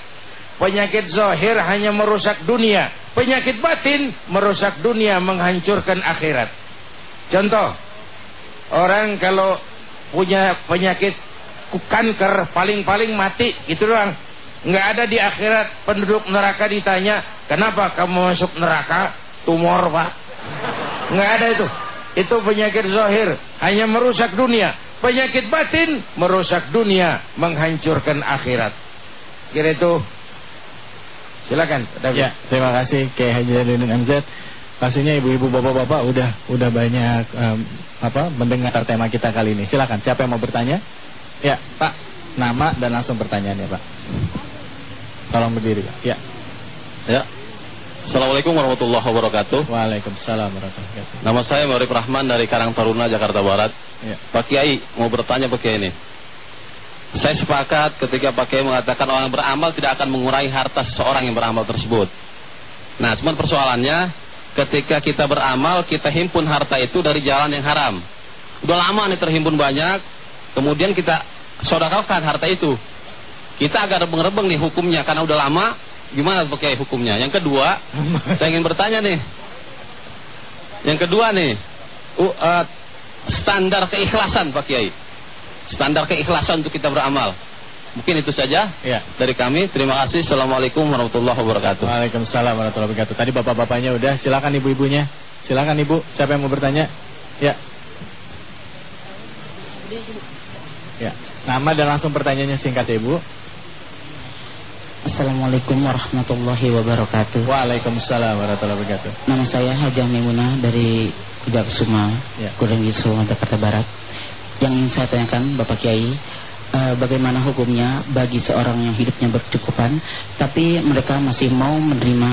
penyakit zohir hanya merusak dunia. Penyakit batin merusak dunia, menghancurkan akhirat. Contoh, orang kalau punya penyakit kanker paling-paling mati gitu doang. Nggak ada di akhirat penduduk neraka ditanya, kenapa kamu masuk neraka? Tumor pak. Nggak ada itu. Itu penyakit zahir. Hanya merusak dunia. Penyakit batin merusak dunia. Menghancurkan akhirat. Kira itu. Silakan. Ya, terima kasih Kiai Haji Zainuddin MZ. Pastinya ibu-ibu bapak-bapak udah udah banyak em, apa mendengar tema kita kali ini. Silakan, siapa yang mau bertanya? Ya, Pak. Nama dan langsung pertanyaannya, Pak. Tolong berdiri, Pak. Ya. Ya. Assalamualaikum warahmatullahi wabarakatuh. Waalaikumsalam warahmatullahi wabarakatuh. Nama saya Marif Rahman dari Karang Taruna, Jakarta Barat. Ya. Pak Kiai, mau bertanya Pak Kiai ini. Saya sepakat ketika Pak Kiai mengatakan orang yang beramal tidak akan mengurangi harta seseorang yang beramal tersebut. Nah, cuman persoalannya ketika kita beramal, kita himpun harta itu dari jalan yang haram. Udah lama nih terhimpun banyak, kemudian kita sodakokan harta itu. Kita agak rebeng-rebeng nih hukumnya karena udah lama, gimana Pak Kiai hukumnya? Yang kedua, *laughs* saya ingin bertanya nih. Yang kedua nih, uh, uh, standar keikhlasan Pak Kiai. Standar keikhlasan untuk kita beramal. Mungkin itu saja Ya. dari kami. Terima kasih. Assalamualaikum warahmatullahi wabarakatuh. Waalaikumsalam warahmatullahi wabarakatuh. Tadi bapak-bapaknya udah, silakan ibu-ibunya. Silakan ibu, siapa yang mau bertanya? Ya. Ya. Nama dan langsung pertanyaannya singkat ya, Ibu. Assalamualaikum warahmatullahi wabarakatuh. Waalaikumsalam warahmatullahi wabarakatuh. Nama saya Hajah Memunah dari Kujaksuma, Ya. Kurang Jakarta Barat. Yang ingin saya tanyakan Bapak Kiai, eh, bagaimana hukumnya bagi seorang yang hidupnya berkecukupan, tapi mereka masih mau menerima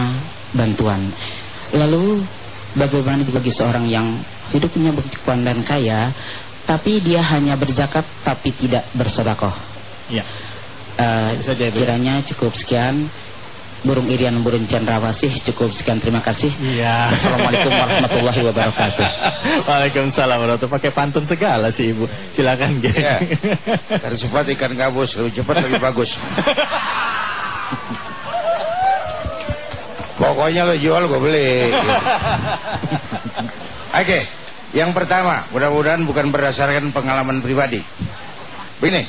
bantuan. Lalu bagaimana bagi seorang yang hidupnya berkecukupan dan kaya, tapi dia hanya berzakat tapi tidak bersodakoh? Ya. Bisa jadi. kiranya cukup sekian. Burung Irian Burung Cendrawasih cukup sekian terima kasih. Iya. Assalamualaikum warahmatullahi wabarakatuh. *laughs* Waalaikumsalam warahmatullahi Pakai pantun segala sih Ibu. Silakan, Ge. Ya. Dari cepat ikan gabus, lebih cepat lebih bagus. *laughs* Pokoknya lo jual gue beli. Oke, yang pertama, mudah-mudahan bukan berdasarkan pengalaman pribadi. Begini,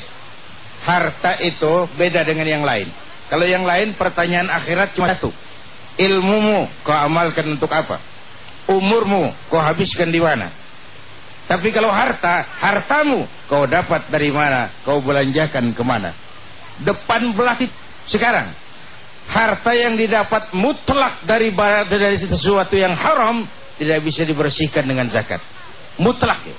harta itu beda dengan yang lain. Kalau yang lain pertanyaan akhirat cuma satu. Ilmumu kau amalkan untuk apa? Umurmu kau habiskan di mana? Tapi kalau harta, hartamu kau dapat dari mana? Kau belanjakan ke mana? Depan belakang sekarang. Harta yang didapat mutlak dari dari sesuatu yang haram tidak bisa dibersihkan dengan zakat. Mutlak ya.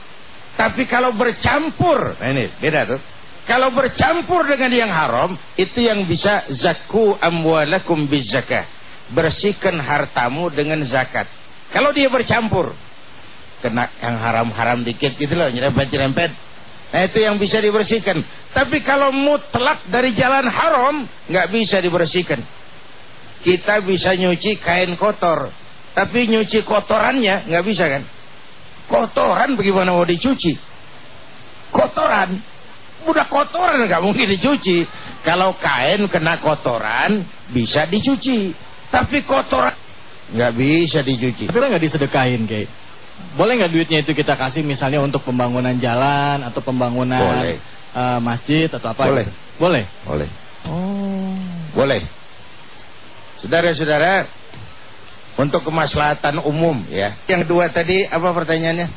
Tapi kalau bercampur, nah ini beda tuh. Kalau bercampur dengan yang haram, itu yang bisa zaku amwalakum bizakah. Bersihkan hartamu dengan zakat. Kalau dia bercampur, kena yang haram-haram dikit gitu loh, nyerempet-nyerempet. Nah itu yang bisa dibersihkan. Tapi kalau mutlak dari jalan haram, nggak bisa dibersihkan. Kita bisa nyuci kain kotor, tapi nyuci kotorannya nggak bisa kan? Kotoran bagaimana mau dicuci? Kotoran, udah kotoran nggak mungkin dicuci. Kalau kain kena kotoran bisa dicuci, tapi kotoran nggak bisa dicuci. Tapi nggak disedekahin, Ge. Boleh nggak duitnya itu kita kasih misalnya untuk pembangunan jalan atau pembangunan Boleh. eh, masjid atau apa? Boleh. gitu? Boleh. Boleh. Oh. Boleh. Saudara-saudara, untuk kemaslahatan umum ya. Yang dua tadi apa pertanyaannya?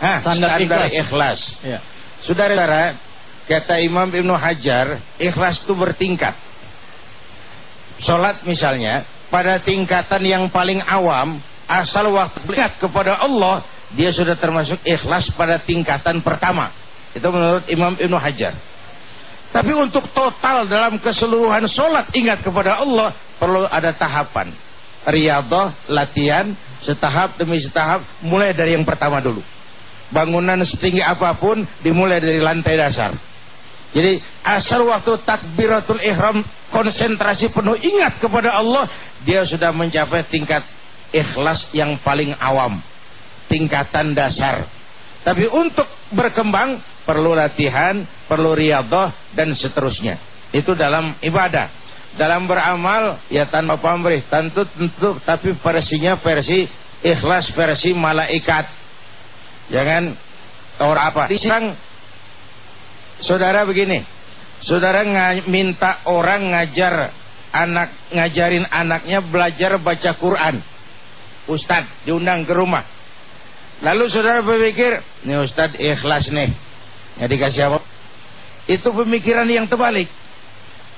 Hah, Standar ikhlas. ikhlas. Ya. Saudara-saudara, kata Imam Ibnu Hajar, ikhlas itu bertingkat. Sholat misalnya, pada tingkatan yang paling awam, asal waktu dekat kepada Allah, dia sudah termasuk ikhlas pada tingkatan pertama. Itu menurut Imam Ibnu Hajar. Tapi untuk total dalam keseluruhan sholat ingat kepada Allah, perlu ada tahapan. Riyadhah, latihan, setahap demi setahap, mulai dari yang pertama dulu. Bangunan setinggi apa pun, dimulai dari lantai dasar. Jadi asal waktu takbiratul ihram konsentrasi penuh ingat kepada Allah, dia sudah mencapai tingkat ikhlas yang paling awam, tingkatan dasar. Tapi untuk berkembang perlu latihan, perlu riyadhah dan seterusnya. Itu dalam ibadah. Dalam beramal ya tanpa pamrih, tentu tentu tapi versinya versi ikhlas versi malaikat. Jangan tahu apa. Diserang Saudara begini, saudara minta orang ngajar anak ngajarin anaknya belajar baca Quran. Ustadz diundang ke rumah. Lalu saudara berpikir, nih Ustadz ikhlas nih, nggak dikasih apa? Itu pemikiran yang terbalik.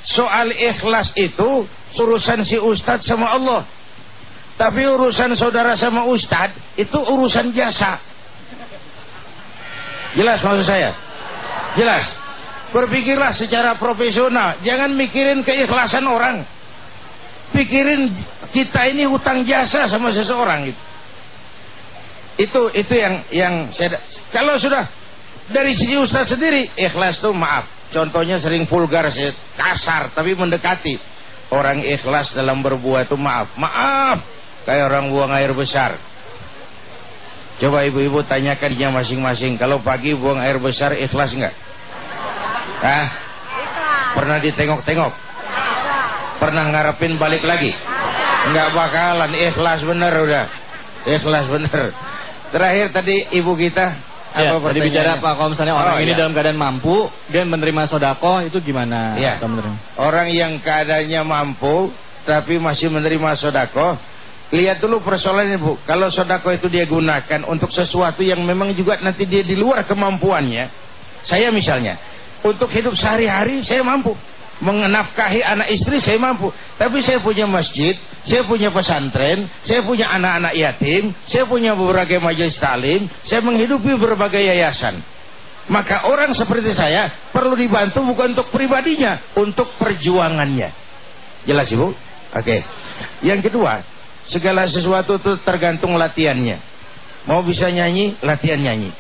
Soal ikhlas itu urusan si Ustadz sama Allah. Tapi urusan saudara sama Ustadz itu urusan jasa. Jelas maksud saya? Jelas. Berpikirlah secara profesional. Jangan mikirin keikhlasan orang. Pikirin kita ini hutang jasa sama seseorang itu. Itu itu yang yang saya kalau sudah dari sisi ustaz sendiri ikhlas tuh maaf contohnya sering vulgar kasar tapi mendekati orang ikhlas dalam berbuat itu maaf maaf kayak orang buang air besar coba ibu-ibu tanyakan dia masing-masing kalau pagi buang air besar ikhlas nggak? Ah pernah ditengok-tengok? Pernah ngarepin balik lagi? Nggak bakalan ikhlas bener udah. Ikhlas bener. Terakhir tadi ibu kita Ya, apa tadi bicara apa kalau misalnya orang Oh, ini iya. dalam keadaan mampu dia menerima sodako itu gimana? Menerima? Orang yang keadaannya mampu tapi masih menerima sodako, lihat dulu persoalannya bu. Kalau sodako itu dia gunakan untuk sesuatu yang memang juga nanti dia di luar kemampuannya. Saya misalnya, untuk hidup sehari-hari saya mampu. Mengenafkahi anak istri saya mampu. Tapi saya punya masjid, saya punya pesantren, saya punya anak-anak yatim, saya punya berbagai majelis talim, saya menghidupi berbagai yayasan. Maka orang seperti saya perlu dibantu bukan untuk pribadinya, untuk perjuangannya. Jelas Ibu? Oke. Yang kedua, segala sesuatu itu tergantung latihannya. Mau bisa nyanyi, latihan nyanyi.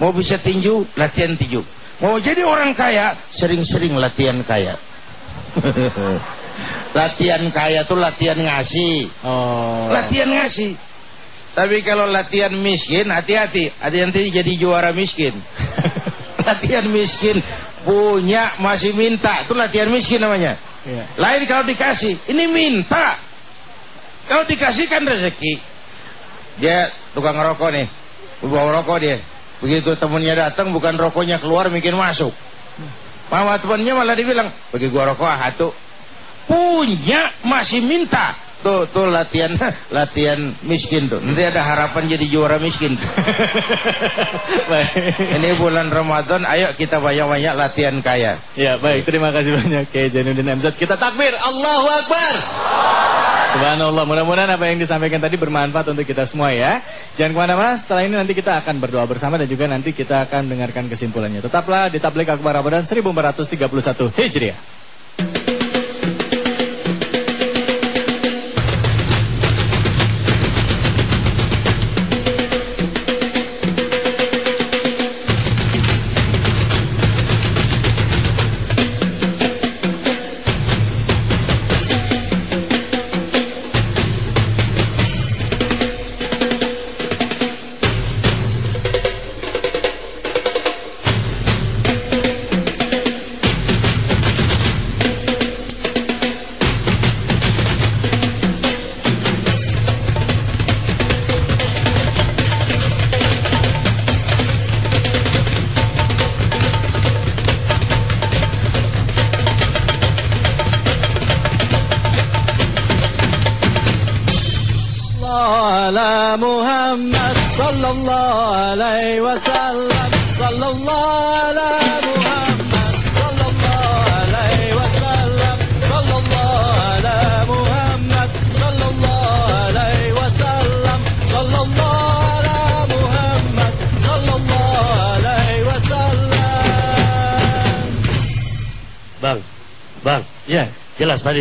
Mau bisa tinju, latihan tinju. Mau jadi orang kaya, sering-sering latihan kaya. *laughs* latihan kaya tuh latihan ngasih. Oh. Latihan ngasih. Tapi kalau latihan miskin, hati-hati. Ada yang nanti jadi juara miskin. *laughs* latihan miskin punya masih minta itu latihan miskin namanya Iya. lain kalau dikasih ini minta kalau dikasih kan rezeki dia tukang rokok nih. Bawa rokok dia. Begitu temennya datang bukan rokoknya keluar bikin masuk. Mama temannya malah dibilang bagi gua rokok ah tuh punya masih minta tuh tuh latihan *laughs* latihan miskin tuh nanti ada harapan jadi juara miskin baik. *laughs* ini bulan Ramadan ayo kita banyak-banyak latihan kaya Ya baik, terima kasih banyak Kiai Jainuddin MZ. Kita takbir, Allahu Akbar. Subhanallah, mudah-mudahan apa yang disampaikan tadi bermanfaat untuk kita semua ya. Jangan ke mana-mana, setelah ini nanti kita akan berdoa bersama dan juga nanti kita akan dengarkan kesimpulannya. Tetaplah di Tablik Akbar Ramadan 1431 Hijriah.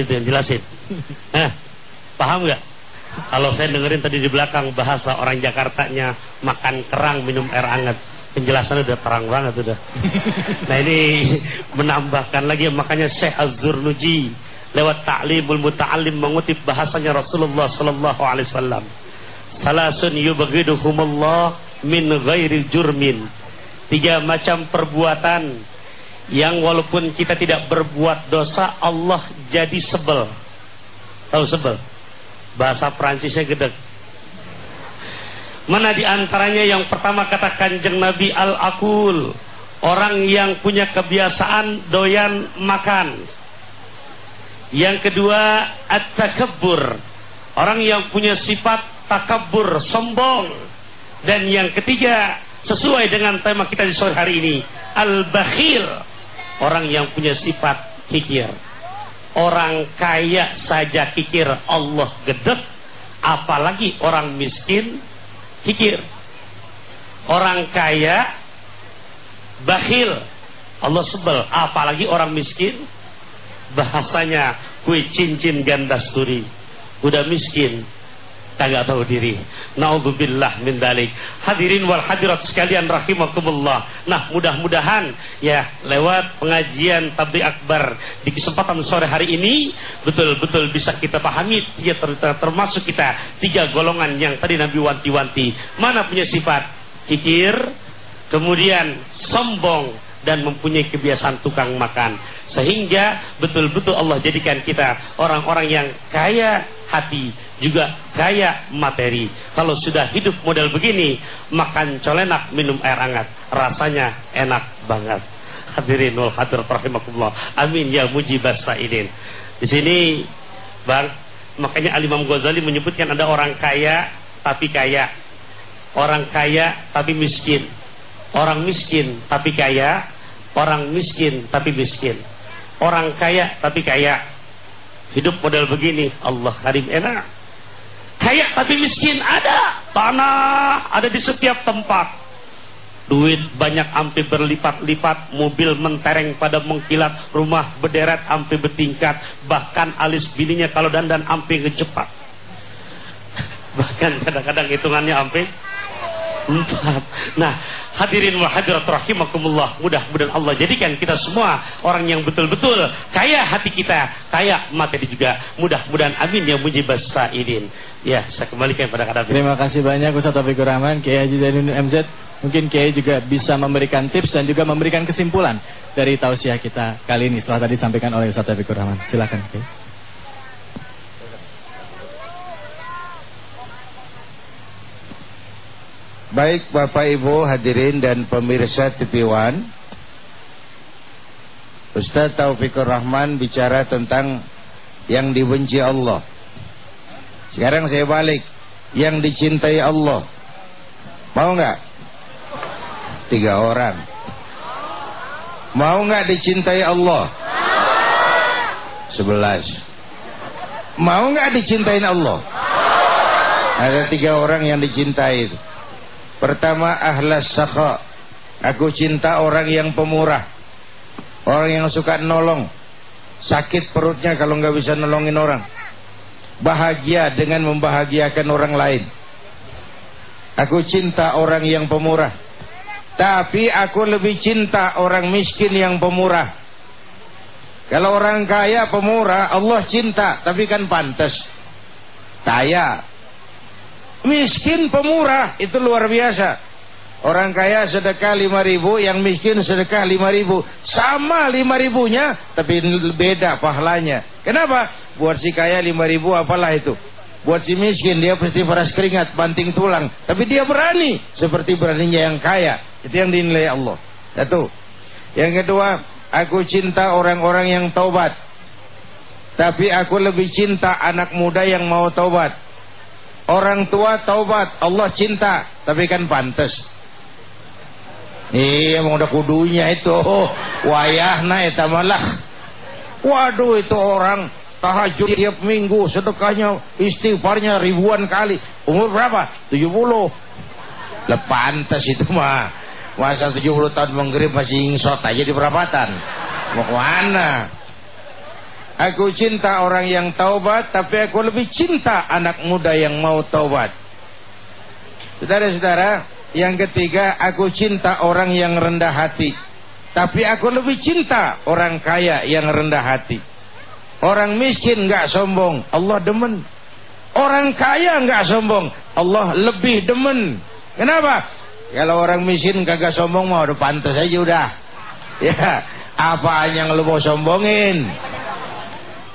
Itu yang jelasin. Hah, *laughs* paham nggak? Kalau saya dengerin tadi di belakang bahasa orang Jakartanya makan kerang minum air hangat. Penjelasannya udah terang banget udah. *laughs* Nah ini menambahkan lagi makanya Syekh Az-Zurnuji lewat ta'limul muta'allim mengutip bahasanya Rasulullah sallallahu alaihi wasallam. Salasun yubghiduhumullah min ghairi jurmin. Tiga macam perbuatan yang walaupun kita tidak berbuat dosa Allah jadi sebel. Tahu sebel? Bahasa Prancisnya gedek. Mana di antaranya yang pertama kata kanjeng Nabi Al-Akul. Orang yang punya kebiasaan doyan makan. Yang kedua At-Takabbur. Orang yang punya sifat takabur, sombong. Dan yang ketiga sesuai dengan tema kita di sore hari ini. Al-Bakhil. Orang yang punya sifat kikir. Orang kaya saja kikir Allah gedek. Apalagi orang miskin kikir. Orang kaya bakhil. Allah sebel. Apalagi orang miskin. Bahasanya kue cincin ganda sturi. Udah miskin. Kagak tahu diri. Naudzubillah min dalik. Hadirin wal hadirat sekalian rahimakumullah. Nah, mudah-mudahan ya lewat pengajian tabligh akbar di kesempatan sore hari ini betul-betul bisa kita pahami ya ter termasuk kita tiga golongan yang tadi Nabi wanti-wanti. Mana punya sifat kikir, kemudian sombong dan mempunyai kebiasaan tukang makan. Sehingga betul-betul Allah jadikan kita orang-orang yang kaya hati juga kaya materi. Kalau sudah hidup model begini makan colenak minum air hangat rasanya enak banget. Hadirin wal hadirat rahimakumullah. Amin ya mujibas saidin. Di sini bang makanya Al Imam Ghazali menyebutkan ada orang kaya tapi kaya. Orang kaya tapi miskin. Orang miskin tapi kaya Orang miskin tapi miskin. Orang kaya tapi kaya. Hidup model begini. Allah karim enak. Kaya tapi miskin ada. Tanah ada di setiap tempat. Duit banyak ampe berlipat-lipat, mobil mentereng pada mengkilat, rumah berderet ampe bertingkat, bahkan alis bininya kalau dandan ampe ngecepat. *laughs* Bahkan kadang-kadang hitungannya ampe empat. Nah, hadirin wa hadirat rahimakumullah. Mudah-mudahan Allah jadikan kita semua orang yang betul-betul kaya hati kita, kaya materi juga. Mudah-mudahan amin ya mujibas saidin. Ya, saya kembalikan pada kata Terima kasih banyak Ustaz Taufikur Rahman, Kiai Haji Zainul MZ. Mungkin Kiai juga bisa memberikan tips dan juga memberikan kesimpulan dari tausiah kita kali ini setelah tadi disampaikan oleh Ustaz Taufikur Rahman. Silakan, Kiai. Baik Bapak Ibu hadirin dan pemirsa TV One. Ustaz Taufikur Rahman bicara tentang yang dibenci Allah. Sekarang saya balik. Yang dicintai Allah. Mau nggak? Tiga orang. Mau nggak dicintai Allah? Sebelas. Mau nggak dicintai Allah? Ada tiga orang yang dicintai itu Pertama ahlas sakha. Aku cinta orang yang pemurah. Orang yang suka nolong. Sakit perutnya kalau nggak bisa nolongin orang. Bahagia dengan membahagiakan orang lain. Aku cinta orang yang pemurah. Tapi aku lebih cinta orang miskin yang pemurah. Kalau orang kaya pemurah, Allah cinta, tapi kan pantas. Kaya, Miskin pemurah itu luar biasa. Orang kaya sedekah lima ribu, yang miskin sedekah lima ribu. Sama lima ribunya, tapi beda pahalanya. Kenapa? Buat si kaya lima ribu apalah itu. Buat si miskin dia pasti peras keringat, banting tulang. Tapi dia berani. Seperti beraninya yang kaya. Itu yang dinilai Allah. Satu. Yang kedua, aku cinta orang-orang yang taubat. Tapi aku lebih cinta anak muda yang mau taubat. Orang tua taubat, Allah cinta, tapi kan pantas. Iya, emang udah kudunya itu. Oh, wayahna eta malah. Waduh, itu orang tahajud tiap minggu, sedekahnya, istighfarnya ribuan kali. Umur berapa? 70. Lepantas itu mah. Masa 70 tahun menggerib masih ingsot aja di perapatan. Mau ke mana? Aku cinta orang yang taubat, tapi aku lebih cinta anak muda yang mau taubat. Saudara-saudara, yang ketiga, aku cinta orang yang rendah hati. Tapi aku lebih cinta orang kaya yang rendah hati. Orang miskin nggak sombong, Allah demen. Orang kaya nggak sombong, Allah lebih demen. Kenapa? Kalau orang miskin kagak sombong mau udah pantas aja udah. *laughs* Ya, apa yang lu mau sombongin?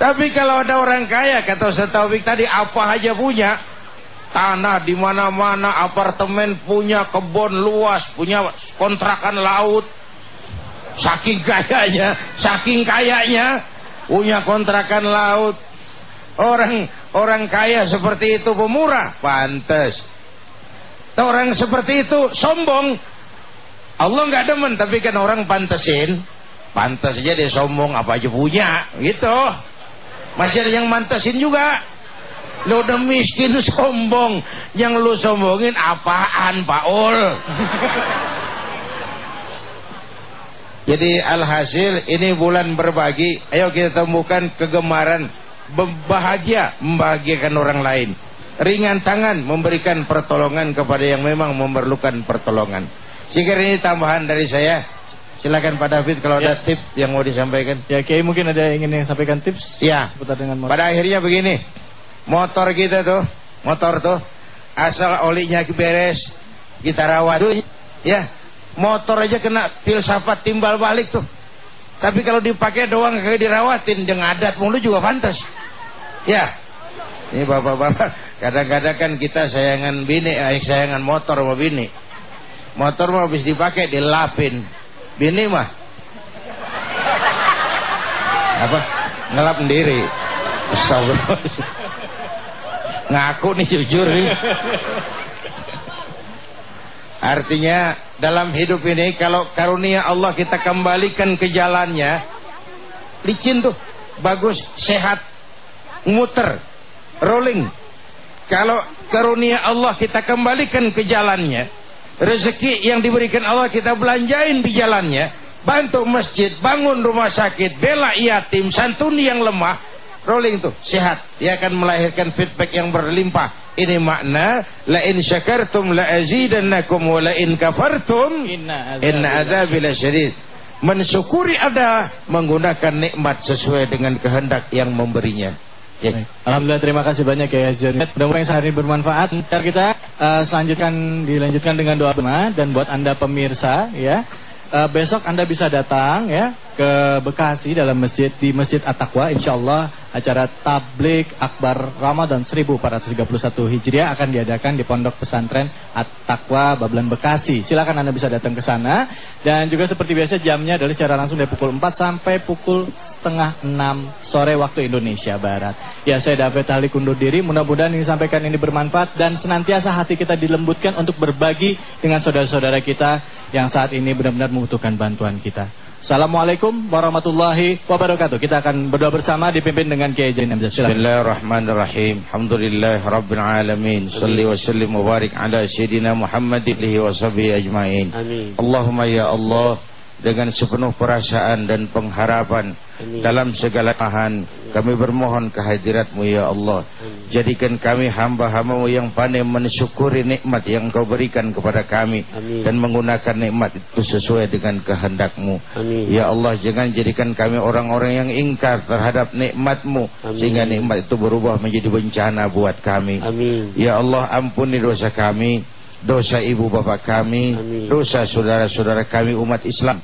Tapi kalau ada orang kaya, kata Ustaz Taufik tadi, apa aja punya. Tanah di mana-mana, apartemen punya, kebun luas, punya kontrakan laut. Saking kayanya, saking kayanya, punya kontrakan laut. Orang orang kaya seperti itu pemurah, pantas. Orang seperti itu sombong. Allah nggak demen, tapi kan orang pantesin. Pantas aja dia sombong, apa aja punya, gitu. Masih ada yang mantasin juga. Lo udah miskin *laughs* sombong. Yang lu sombongin apaan Pak Ul? *laughs* Jadi alhasil ini bulan berbagi. Ayo kita temukan kegemaran bahagia membahagiakan orang lain. ringan tangan memberikan pertolongan kepada yang memang memerlukan pertolongan. Sehingga ini tambahan dari saya. Silakan Pak David kalau Ya. ada tips yang mau disampaikan. Ya Kiai mungkin ada yang ingin yang sampaikan tips Ya. seputar dengan motor. Pada akhirnya begini, motor kita tuh, motor tuh, asal olinya beres, kita rawat, ya, motor aja kena filsafat timbal balik tuh. Tapi kalau dipakai doang kayak dirawatin, jangan adat mulu juga pantas. Ya, ini bapak-bapak, kadang-kadang kan kita sayangan bini, eh, sayangan motor sama bini. Motor mah habis dipakai dilapin, bini mah. Apa? Ngelap sendiri. Ngaku nih jujur nih. Artinya dalam hidup ini kalau karunia Allah kita kembalikan ke jalannya licin tuh. Bagus sehat muter rolling. Kalau karunia Allah kita kembalikan ke jalannya rezeki yang diberikan Allah kita belanjain di jalannya. Bantu masjid bangun rumah sakit bela yatim santuni yang lemah. Rolling tuh sehat. Dia akan melahirkan feedback yang berlimpah. Ini makna la in syakartum la azidannakum wa la in kafartum Inna adzabi lasyadid mensyukuri ada menggunakan nikmat sesuai dengan kehendak yang memberinya ya. Alhamdulillah terima kasih banyak ya Haji Mudah-mudahan sehari bermanfaat. Ntar kita eh, selanjutkan dilanjutkan dengan doa bersama dan buat anda pemirsa ya eh, besok anda bisa datang ya ke Bekasi dalam masjid di Masjid At-Taqwa insyaallah acara tablik akbar Ramadan 1431 Hijriah akan diadakan di Pondok Pesantren At-Taqwa Babelan Bekasi. Silakan anda bisa datang ke sana dan juga seperti biasa jamnya adalah secara langsung dari pukul 4 sampai pukul setengah 6 sore waktu Indonesia Barat. Ya saya David Halik undur diri. Mudah-mudahan ini sampaikan ini bermanfaat dan senantiasa hati kita dilembutkan untuk berbagi dengan saudara-saudara kita yang saat ini benar-benar membutuhkan bantuan kita. Assalamualaikum warahmatullahi wabarakatuh. Kita akan berdoa bersama dipimpin dengan Kiai Jain Hamzah. Bismillahirrahmanirrahim. Alhamdulillah rabbil alamin. Salli wa sallim wa barik ala sayyidina Muhammadin wa sahbihi ajmain. Amin. Allahumma ya Allah dengan sepenuh perasaan dan pengharapan Amin. dalam segala tahan kami bermohon kehadiratmu ya Allah jadikan kami hamba-hambamu yang pandai mensyukuri nikmat yang kau berikan kepada kami Amin. dan menggunakan nikmat itu sesuai dengan kehendakmu Amin. Ya Allah jangan jadikan kami orang-orang yang ingkar terhadap nikmatmu Amin. sehingga nikmat itu berubah menjadi bencana buat kami Amin. Ya Allah ampuni dosa kami Dosa ibu bapak kami Amin. Dosa saudara-saudara kami umat Islam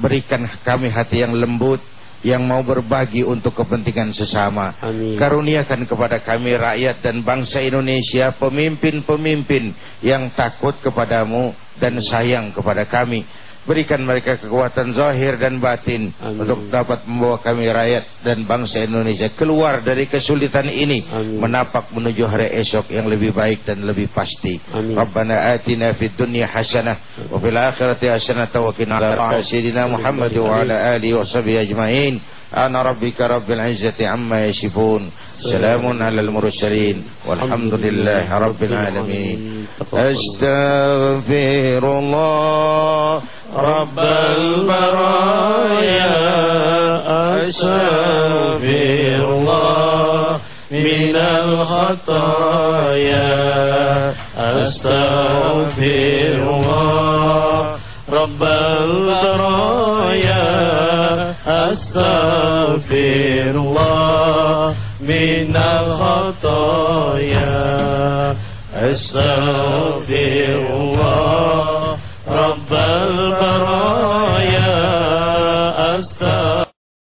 Berikan kami hati yang lembut Yang mau berbagi untuk kepentingan sesama Amin. Karuniakan kepada kami rakyat dan bangsa Indonesia Pemimpin-pemimpin yang takut kepadamu Dan sayang kepada kami Berikan mereka kekuatan zahir dan batin Amin. Untuk dapat membawa kami rakyat dan bangsa Indonesia Keluar dari kesulitan ini Amin. Menapak menuju hari esok yang lebih baik dan lebih pasti Amin. Rabbana atina fid dunya hasanah Wa fil akhirati hasanah Wa qina ala Sayyidina Muhammad wa ala alihi wa sahbihi ajma'in Ana rabbika rabbil izzati amma yasifun سلام على المرسلين والحمد لله رب العالمين. أستغفر الله رب البرايا. أستغفر الله من الخطايا. أستغفر الله رب البرايا. أستغفر الله من الخطايا. أستغفر الله رب البرايا.